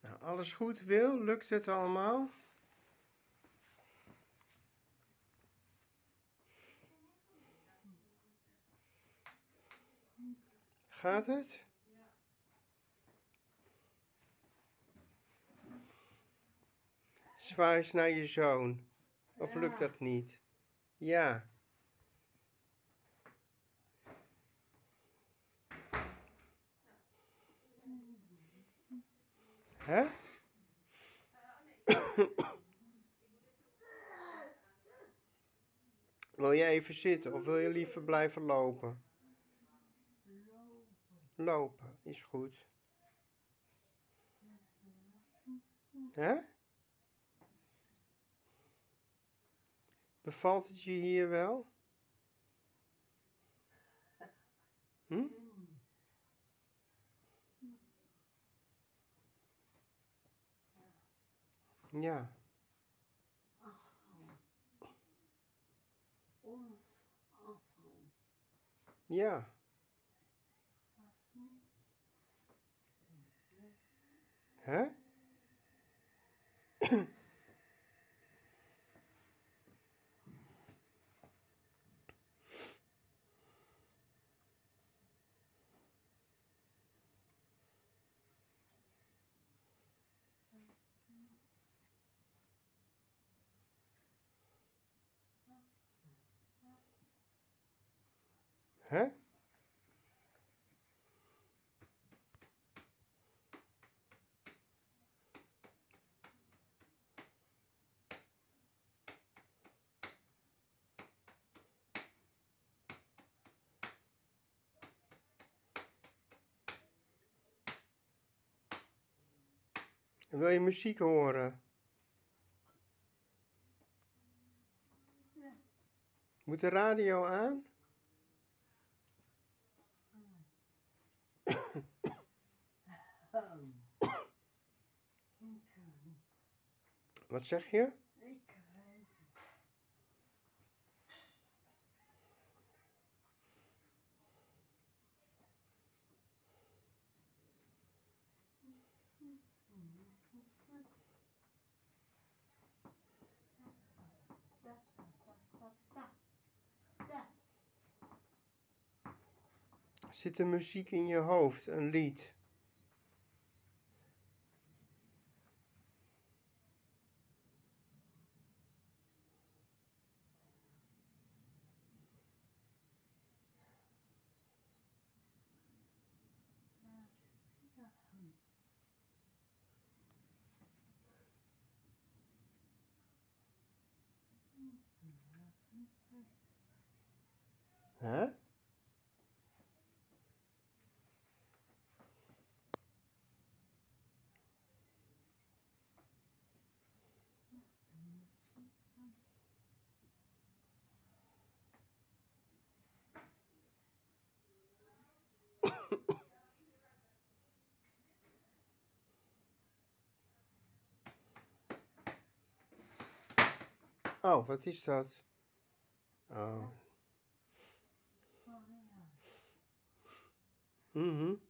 Nou, alles goed, Wil? Lukt het allemaal? Gaat het? Zwaai eens naar je zoon. Of lukt dat niet? Ja. Hè? wil je even zitten of wil je liever blijven lopen? Lopen is goed. Hè? Bevalt het je hier wel? Hm? Ja. Ja. Hè? Hè? Wil je muziek horen? Moet de radio aan? Wat zeg je? Zit er muziek in je hoofd, een lied? Hè? Oh, wat is dat? Oh. Mhm.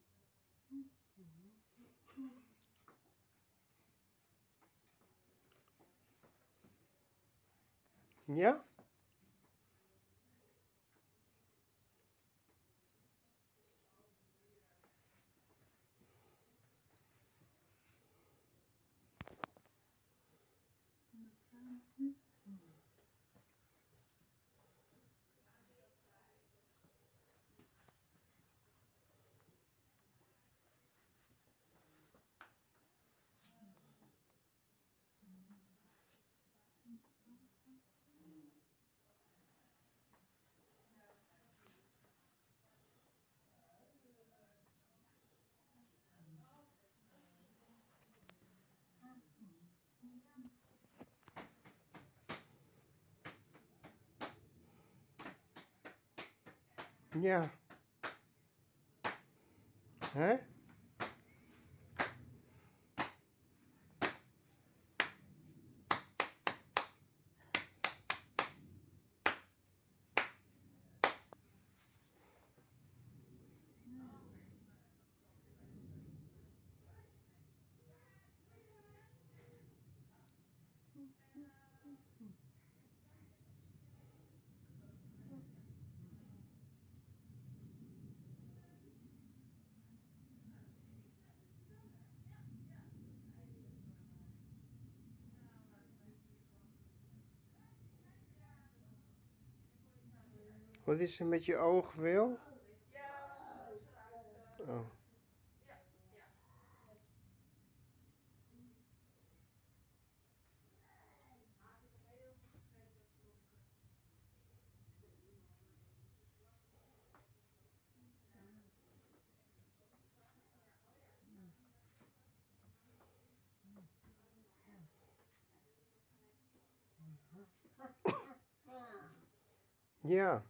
nha đấy Mm-hmm. Wat is er met je oog, Wil? Oh. Ja.